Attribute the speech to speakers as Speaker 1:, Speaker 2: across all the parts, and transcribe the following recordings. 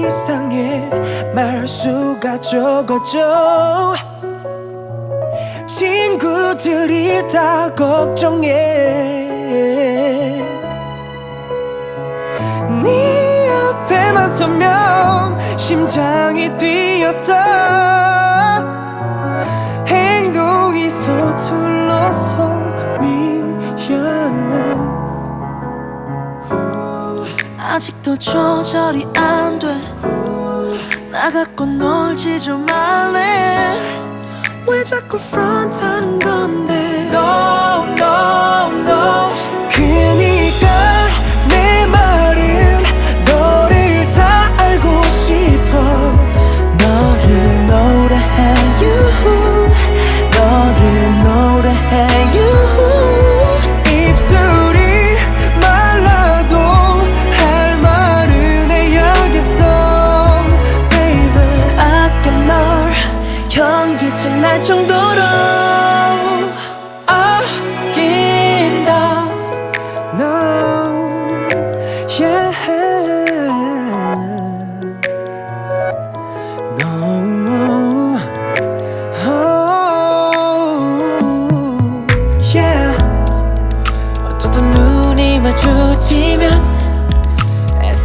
Speaker 1: 이상해 말수가 적어져 친구들이 다 걱정해. 네 앞에만 서면 심장이 뛰
Speaker 2: 아직도 조절이 안 돼 나 갖고 놀지 좀 말래. 왜 자꾸 front하는 건데?
Speaker 1: No, no.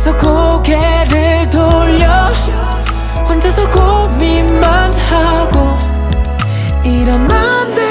Speaker 1: 혼자서
Speaker 2: 고개를 돌려 혼자서 고민만 하고 이러면 안
Speaker 1: 돼.